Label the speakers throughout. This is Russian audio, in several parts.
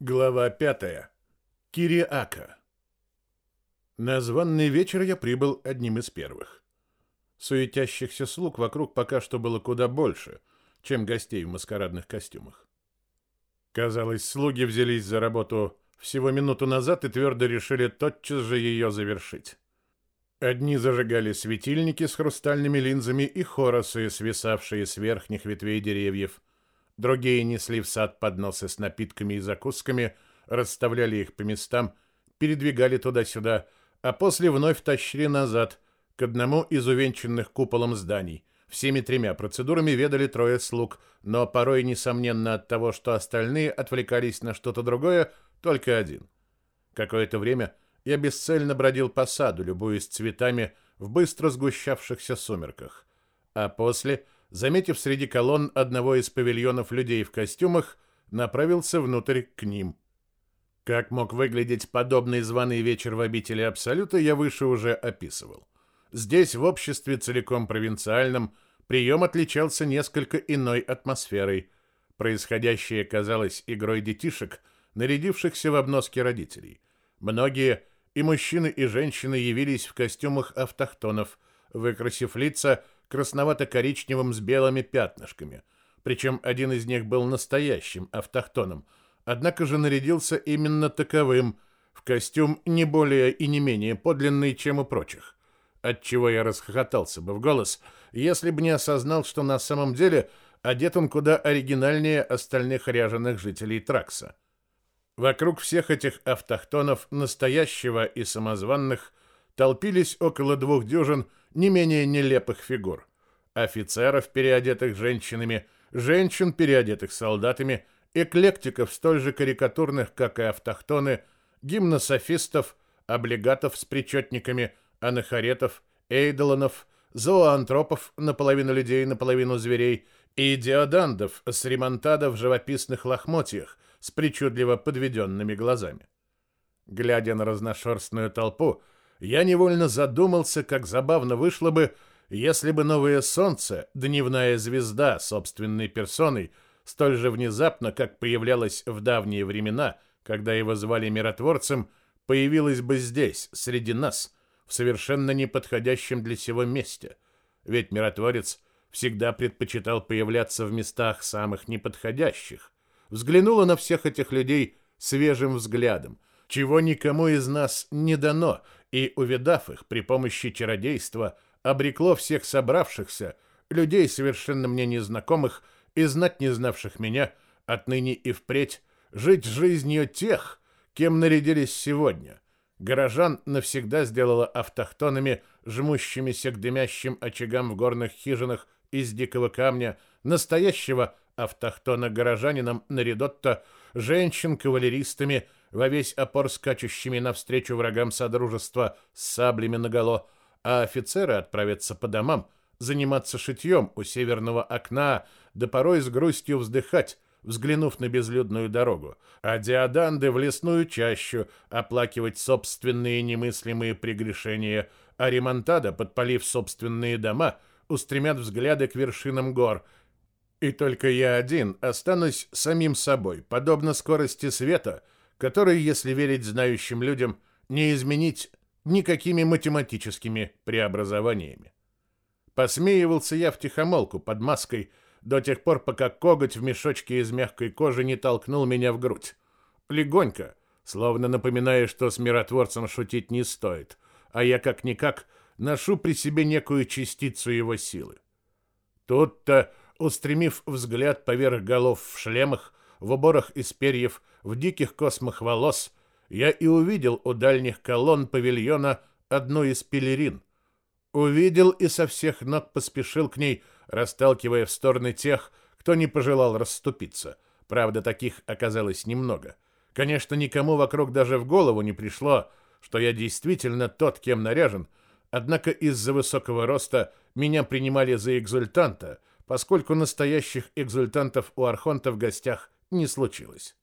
Speaker 1: Глава пятая. Кириака. На званный вечер я прибыл одним из первых. Суетящихся слуг вокруг пока что было куда больше, чем гостей в маскарадных костюмах. Казалось, слуги взялись за работу всего минуту назад и твердо решили тотчас же ее завершить. Одни зажигали светильники с хрустальными линзами и хоросы, свисавшие с верхних ветвей деревьев, Другие несли в сад подносы с напитками и закусками, расставляли их по местам, передвигали туда-сюда, а после вновь тащили назад к одному из увенчанных куполом зданий. Всеми тремя процедурами ведали трое слуг, но порой, несомненно, от того, что остальные отвлекались на что-то другое, только один. Какое-то время я бесцельно бродил по саду, любуясь цветами в быстро сгущавшихся сумерках. А после — заметив среди колонн одного из павильонов людей в костюмах, направился внутрь к ним. Как мог выглядеть подобный званый вечер в обители Абсолюта, я выше уже описывал. Здесь, в обществе целиком провинциальном, прием отличался несколько иной атмосферой. Происходящее казалось игрой детишек, нарядившихся в обноски родителей. Многие, и мужчины, и женщины, явились в костюмах автохтонов, выкрасив лица – красновато-коричневым с белыми пятнышками. Причем один из них был настоящим автохтоном, однако же нарядился именно таковым, в костюм не более и не менее подлинный, чем у прочих. Отчего я расхохотался бы в голос, если бы не осознал, что на самом деле одет он куда оригинальнее остальных ряженых жителей Тракса. Вокруг всех этих автохтонов, настоящего и самозванных, толпились около двух дюжин не менее нелепых фигур. Офицеров, переодетых женщинами, женщин, переодетых солдатами, эклектиков, столь же карикатурных, как и автохтоны, гимнософистов, облигатов с причетниками, анахаретов, эйдолонов, зооантропов, наполовину людей, наполовину зверей, и диодандов с ремонтада в живописных лохмотьях с причудливо подведенными глазами. Глядя на разношерстную толпу, я невольно задумался, как забавно вышло бы, если бы новое солнце, дневная звезда собственной персоной, столь же внезапно, как появлялось в давние времена, когда его звали миротворцем, появилось бы здесь, среди нас, в совершенно неподходящем для сего месте. Ведь миротворец всегда предпочитал появляться в местах самых неподходящих. Взглянула на всех этих людей свежим взглядом, чего никому из нас не дано — и, увидав их при помощи чародейства, обрекло всех собравшихся, людей, совершенно мне незнакомых и знать не знавших меня, отныне и впредь, жить жизнью тех, кем нарядились сегодня. Горожан навсегда сделала автохтонами, жмущимися к дымящим очагам в горных хижинах из дикого камня, настоящего автохтона горожанином Наридотто, женщин-кавалеристами, во весь опор скачущими навстречу врагам Содружества с саблями наголо, а офицеры отправятся по домам заниматься шитьем у северного окна, да порой с грустью вздыхать, взглянув на безлюдную дорогу, а диаданды в лесную чащу оплакивать собственные немыслимые прегрешения, а ремонтада, подпалив собственные дома, устремят взгляды к вершинам гор. И только я один останусь самим собой, подобно скорости света — который, если верить знающим людям, не изменить никакими математическими преобразованиями. Посмеивался я втихомолку под маской до тех пор, пока коготь в мешочке из мягкой кожи не толкнул меня в грудь. Легонько, словно напоминая, что с миротворцем шутить не стоит, а я как-никак ношу при себе некую частицу его силы. Тут-то, устремив взгляд поверх голов в шлемах, в уборах из перьев, в диких космах волос, я и увидел у дальних колонн павильона одну из пелерин. Увидел и со всех ног поспешил к ней, расталкивая в стороны тех, кто не пожелал расступиться. Правда, таких оказалось немного. Конечно, никому вокруг даже в голову не пришло, что я действительно тот, кем наряжен, однако из-за высокого роста меня принимали за экзультанта, поскольку настоящих экзультантов у архонта в гостях не случилось.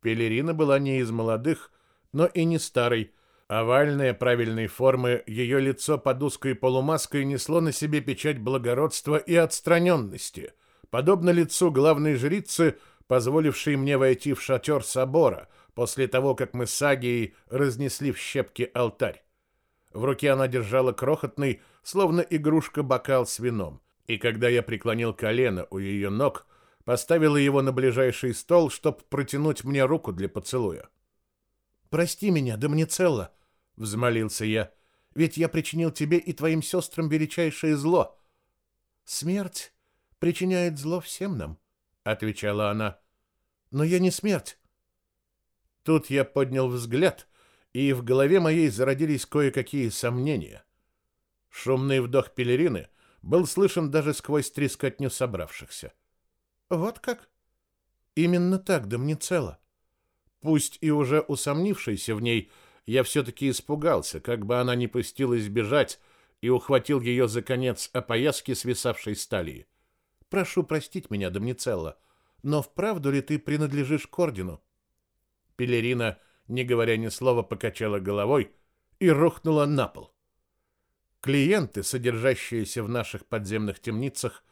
Speaker 1: Пелерина была не из молодых, но и не старой. Овальная правильной формы, ее лицо под узкой полумаской несло на себе печать благородства и отстраненности. Подобно лицу главной жрицы, позволивший мне войти в шатер собора после того, как мы с Агией разнесли в щепки алтарь. В руке она держала крохотный, словно игрушка, бокал с вином, и когда я преклонил колено у ее ног, поставила его на ближайший стол, чтобы протянуть мне руку для поцелуя. «Прости меня, да мне цело», — взмолился я, — «ведь я причинил тебе и твоим сестрам величайшее зло». «Смерть причиняет зло всем нам», — отвечала она. «Но я не смерть». Тут я поднял взгляд, и в голове моей зародились кое-какие сомнения. Шумный вдох пелерины был слышен даже сквозь трескотню собравшихся. «Вот как?» «Именно так, да мне цело. Пусть и уже усомнившийся в ней, я все-таки испугался, как бы она не пустилась бежать, и ухватил ее за конец опояски, свисавшей с талии. «Прошу простить меня, Домницелло, но вправду ли ты принадлежишь к ордену?» Пелерина, не говоря ни слова, покачала головой и рухнула на пол. Клиенты, содержащиеся в наших подземных темницах,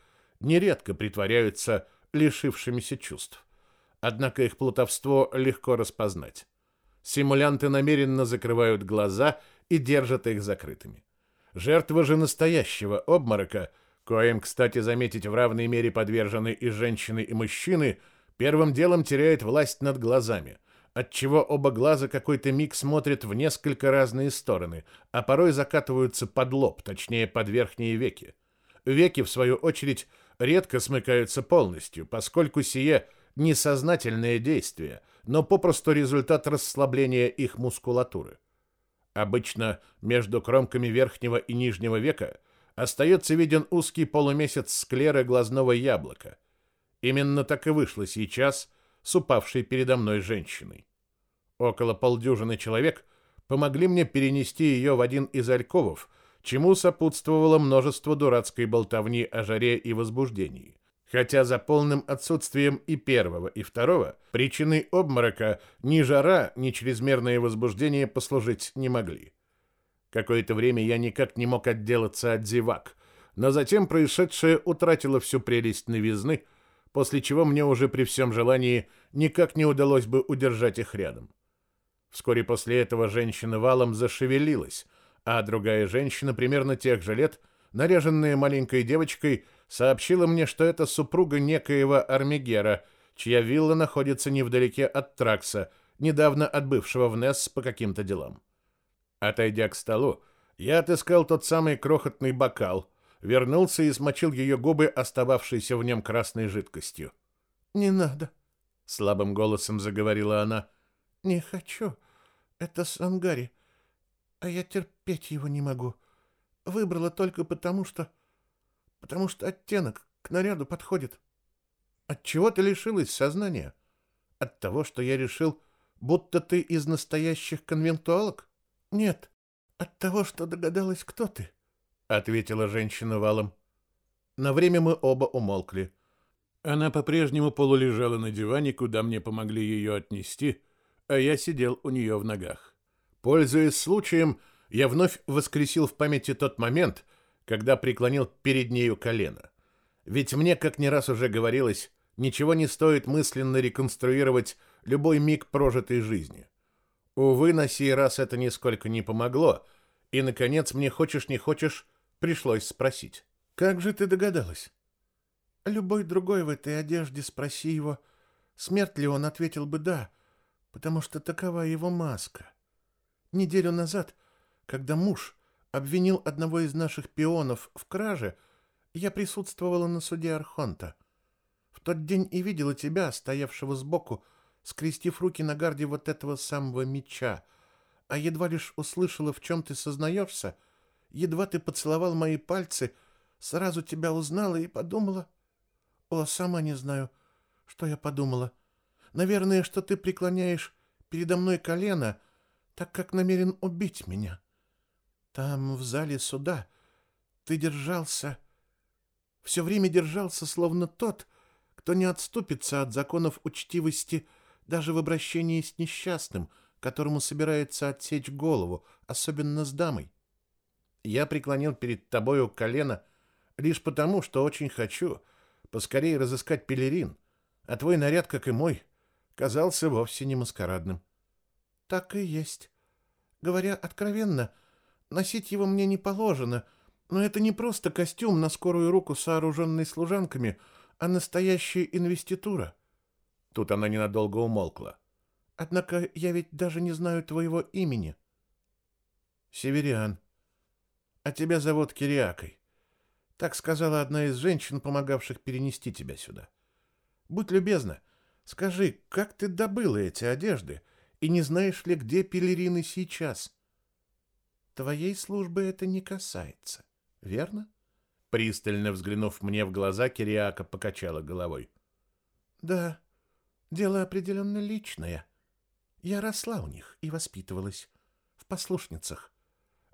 Speaker 1: нередко притворяются лишившимися чувств. Однако их плутовство легко распознать. Симулянты намеренно закрывают глаза и держат их закрытыми. Жертва же настоящего обморока, коим, кстати, заметить, в равной мере подвержены и женщины, и мужчины, первым делом теряет власть над глазами, отчего оба глаза какой-то миг смотрят в несколько разные стороны, а порой закатываются под лоб, точнее, под верхние веки. Веки, в свою очередь, редко смыкаются полностью, поскольку сие – несознательное действие, но попросту результат расслабления их мускулатуры. Обычно между кромками верхнего и нижнего века остается виден узкий полумесяц склеры глазного яблока. Именно так и вышло сейчас с упавшей передо мной женщиной. Около полдюжины человек помогли мне перенести ее в один из альковов, чему сопутствовало множество дурацкой болтовни о жаре и возбуждении хотя за полным отсутствием и первого, и второго причиной обморока ни жара, ни чрезмерное возбуждение послужить не могли. Какое-то время я никак не мог отделаться от зевак, но затем происшедшее утратило всю прелесть новизны, после чего мне уже при всем желании никак не удалось бы удержать их рядом. Вскоре после этого женщина валом зашевелилась, а другая женщина примерно тех же лет, наряженная маленькой девочкой, сообщила мне, что это супруга некоего Армигера, чья вилла находится невдалеке от Тракса, недавно отбывшего в Несс по каким-то делам. Отойдя к столу, я отыскал тот самый крохотный бокал, вернулся и смочил ее губы, остававшейся в нем красной жидкостью. «Не надо», — слабым голосом заговорила она. «Не хочу. Это Сангари. А я терпеть его не могу. Выбрала только потому, что потому что оттенок к наряду подходит. От чего ты лишилась сознания? От того, что я решил, будто ты из настоящих конвентуалок? Нет, от того, что догадалась, кто ты, ответила женщина валом. На время мы оба умолкли. Она по-прежнему полулежала на диване, куда мне помогли ее отнести, а я сидел у нее в ногах. Пользуясь случаем, я вновь воскресил в памяти тот момент, когда преклонил перед нею колено. Ведь мне, как не раз уже говорилось, ничего не стоит мысленно реконструировать любой миг прожитой жизни. Увы, на сей раз это нисколько не помогло, и, наконец, мне хочешь не хочешь, пришлось спросить. «Как же ты догадалась?» «Любой другой в этой одежде спроси его, смерть ли он, ответил бы «да», потому что такова его маска. Неделю назад, когда муж обвинил одного из наших пионов в краже, я присутствовала на суде Архонта. В тот день и видела тебя, стоявшего сбоку, скрестив руки на гарде вот этого самого меча, а едва лишь услышала, в чем ты сознаешься, едва ты поцеловал мои пальцы, сразу тебя узнала и подумала... О, сама не знаю, что я подумала. Наверное, что ты преклоняешь передо мной колено, так как намерен убить меня. — там, в зале суда, ты держался, все время держался, словно тот, кто не отступится от законов учтивости даже в обращении с несчастным, которому собирается отсечь голову, особенно с дамой. Я преклонил перед тобою колено лишь потому, что очень хочу поскорее разыскать пелерин, а твой наряд, как и мой, казался вовсе не маскарадным.
Speaker 2: Так и есть. Говоря откровенно, носить его мне не положено, но это не просто костюм на скорую руку, сооруженный служанками, а настоящая инвеститура.
Speaker 1: Тут она ненадолго умолкла.
Speaker 2: Однако я ведь даже не знаю твоего имени.
Speaker 1: Севериан. А тебя зовут Кириакой. Так сказала одна из женщин, помогавших перенести тебя сюда. Будь любезна, скажи, как ты добыла эти одежды, и не знаешь ли, где пелерины сейчас?
Speaker 2: Твоей службы это не касается, верно?
Speaker 1: Пристально взглянув мне в глаза, Кириака покачала головой.
Speaker 2: Да, дело определенно личное. Я росла у них и воспитывалась в послушницах.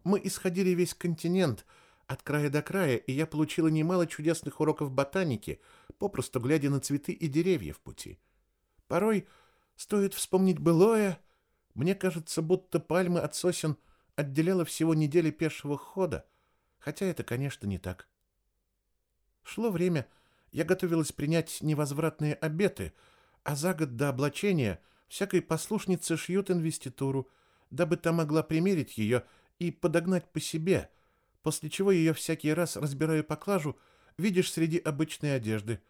Speaker 2: Мы исходили весь континент — от края до края, и я получила немало чудесных уроков ботаники, попросту глядя на цветы и деревья в пути. Порой стоит вспомнить былое, мне кажется, будто пальмы от сосен отделяла всего недели пешего хода, хотя это, конечно, не так. Шло время, я готовилась принять невозвратные обеты, а за год до облачения всякой послушнице шьют инвеституру, дабы та могла примерить ее и подогнать по себе — после чего ее всякий раз, разбирая поклажу, видишь среди обычной одежды,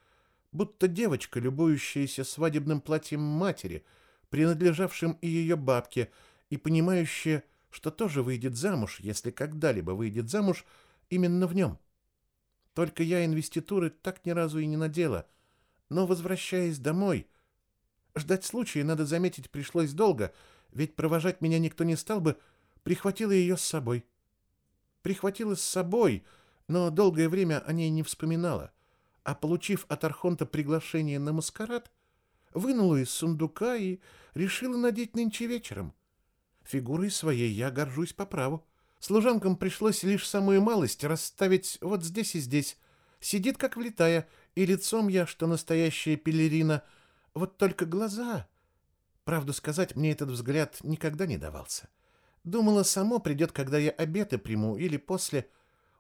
Speaker 2: будто девочка, любующаяся свадебным платьем матери, принадлежавшим и ее бабке, и понимающая, что тоже выйдет замуж, если когда-либо выйдет замуж, именно в нем. Только я инвеституры так ни разу и не надела, но, возвращаясь домой, ждать случая, надо заметить, пришлось долго, ведь провожать меня никто не стал бы, прихватила ее с собой. Прихватила с собой, но долгое время о ней не вспоминала, а, получив от Архонта приглашение на маскарад, вынула из сундука и решила надеть нынче вечером. Фигурой своей я горжусь по праву. Служанкам пришлось лишь самую малость расставить вот здесь и здесь. Сидит как влитая, и лицом я, что настоящая пелерина, вот только глаза. Правду сказать, мне этот взгляд никогда не давался. Думала, само придет, когда я обеты приму, или после.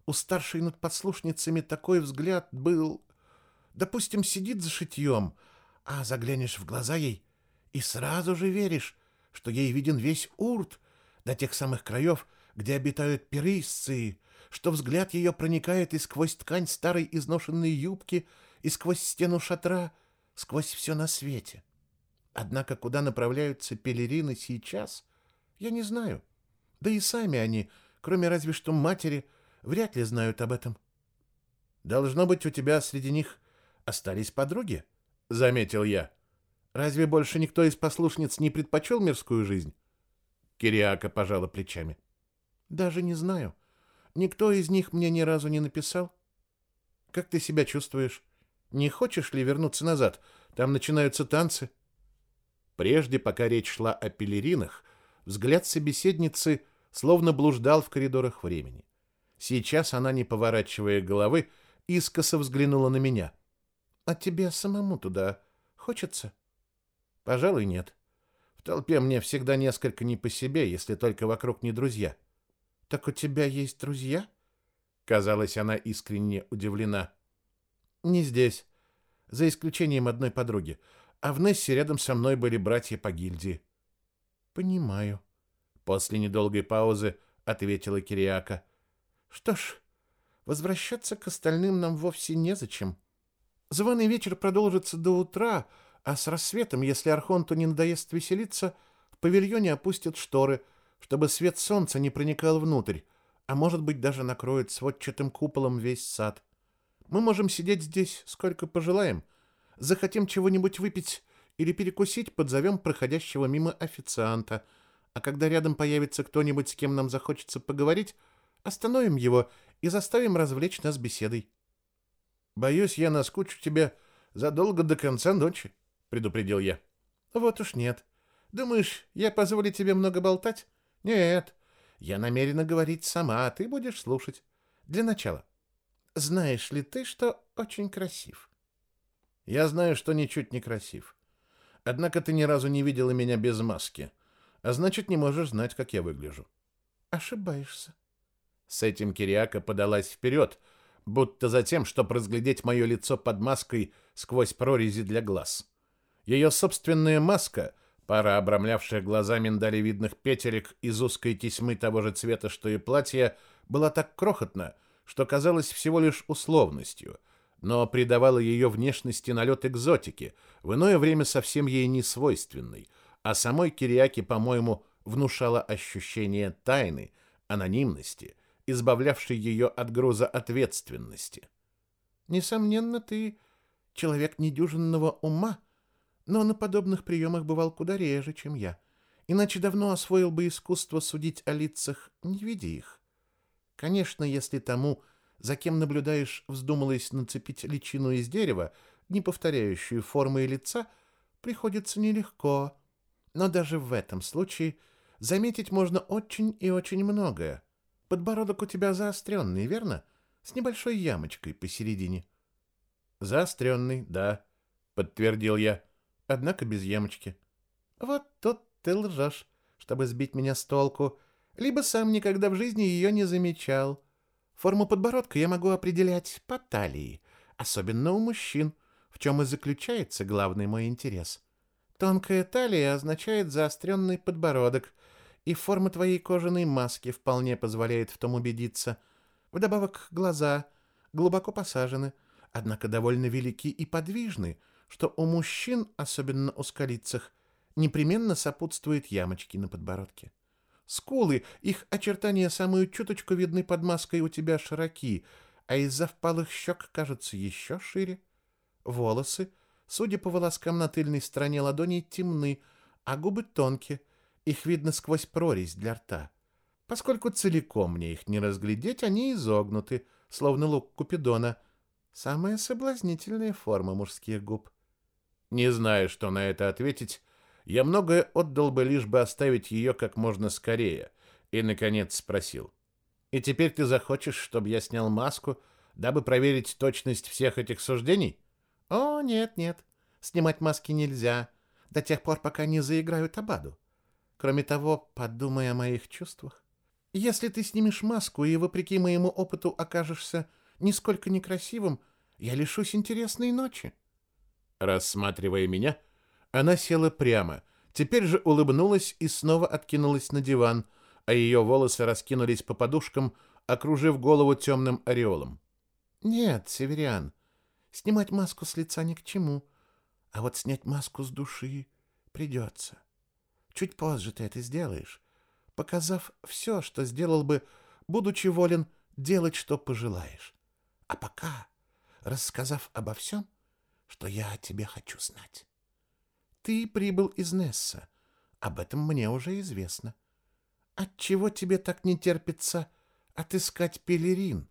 Speaker 2: У старшей над подслушницами такой взгляд был... Допустим, сидит за шитьем, а заглянешь в глаза ей и сразу же веришь, что ей виден весь урт до тех самых краев, где обитают перисцы, что взгляд ее проникает и сквозь ткань старой изношенной юбки, и сквозь стену шатра, сквозь все на свете. Однако куда направляются пелерины сейчас, я не знаю. — да и сами они, кроме разве что матери, вряд ли знают об этом. Должно быть, у тебя среди них остались подруги, заметил я. Разве больше никто из послушниц не предпочел мирскую жизнь? Кириака пожала плечами. Даже не знаю. Никто из них мне ни разу не написал. Как ты себя чувствуешь? Не хочешь ли вернуться назад? Там начинаются танцы. Прежде, пока речь шла о пелеринах, взгляд собеседницы словно блуждал в коридорах времени. Сейчас она, не поворачивая головы, искоса взглянула на меня. «А тебе самому туда хочется?» «Пожалуй, нет. В толпе мне всегда несколько не по себе, если только вокруг не друзья». «Так у тебя есть друзья?» Казалось, она искренне удивлена. «Не здесь, за исключением одной подруги. А в Нессе рядом со мной были братья по гильдии». «Понимаю», После недолгой паузы ответила Кириака. Что ж, возвращаться к остальным нам вовсе незачем. Званый вечер продолжится до утра, а с рассветом, если Архонту не надоест веселиться, в павильоне опустят шторы, чтобы свет солнца не проникал внутрь, а может быть даже накроет сводчатым куполом весь сад. Мы можем сидеть здесь сколько пожелаем. Захотим чего-нибудь выпить или перекусить, подзовем проходящего мимо официанта — а когда рядом появится кто-нибудь, с кем нам захочется поговорить, остановим его и заставим развлечь нас беседой. Боюсь, я наскучу тебе задолго до конца ночи, предупредил я. Вот уж нет. Думаешь, я позволю тебе много болтать? Нет. Я намерена говорить сама, а ты будешь слушать. Для начала. Знаешь ли ты, что очень красив? Я знаю, что ничуть не красив. Однако ты ни разу не видела меня без маски. — а значит, не можешь знать, как я выгляжу. Ошибаешься. С этим Кириака подалась вперед, будто за тем, чтобы разглядеть мое лицо под маской сквозь прорези для глаз.
Speaker 1: Ее собственная маска, пара обрамлявших глаза миндалевидных петелек из узкой тесьмы того же цвета, что и платье, была так крохотна, что казалась всего лишь условностью, но придавала ее внешности налет экзотики, в иное время совсем ей не свойственной, а самой Кириаке, по-моему, внушала ощущение тайны, анонимности, избавлявшей ее от груза ответственности.
Speaker 2: Несомненно, ты человек недюжинного ума, но на подобных приемах бывал куда реже, чем я. Иначе давно освоил бы искусство судить о лицах, не видя их. Конечно, если тому, за кем наблюдаешь, вздумалось нацепить личину из дерева, не повторяющую формы и лица, приходится нелегко. Но даже в этом случае заметить можно очень и очень многое. Подбородок у тебя заостренный, верно? С небольшой ямочкой посередине.
Speaker 1: Заостренный, да, подтвердил я,
Speaker 2: однако без ямочки. Вот тут ты лжешь, чтобы сбить меня с толку, либо сам никогда в жизни ее не замечал. Форму подбородка я могу определять по талии, особенно у мужчин, в чем и заключается главный мой интерес. Тонкая талия означает заостренный подбородок, и форма твоей кожаной маски вполне позволяет в том убедиться. Вдобавок глаза глубоко посажены, однако довольно велики и подвижны, что у мужчин, особенно у скалицах, непременно сопутствует ямочки на подбородке. Скулы, их очертания самую чуточку видны под маской у тебя широки, а из-за впалых щек кажутся еще шире. Волосы, судя по волоскам на тыльной стороне ладони, темны, а губы тонкие, их видно сквозь прорезь для рта. Поскольку целиком мне их не разглядеть, они изогнуты, словно лук Купидона. Самая соблазнительная форма мужских губ.
Speaker 1: Не знаю, что на это ответить, я многое отдал бы, лишь бы оставить ее как можно скорее, и, наконец, спросил. «И теперь ты захочешь, чтобы я снял маску, дабы проверить точность всех этих суждений?»
Speaker 2: «О, нет, нет, снимать маски нельзя, до тех пор, пока не заиграют Абаду. Кроме того, подумай о моих чувствах. Если ты снимешь маску и, вопреки моему опыту, окажешься нисколько некрасивым, я лишусь интересной ночи».
Speaker 1: Рассматривая меня, — она села прямо, теперь же улыбнулась и снова откинулась на диван, а ее волосы раскинулись по подушкам, окружив голову темным ореолом.
Speaker 2: «Нет, Северян, снимать маску с лица ни к чему, а вот снять маску с души придется. Чуть позже ты это сделаешь, показав все, что сделал бы, будучи волен делать, что пожелаешь. А пока рассказав обо всем, что я о тебе хочу знать». Ты прибыл из Несса. Об этом мне уже известно. Отчего тебе так не терпится отыскать пелерин?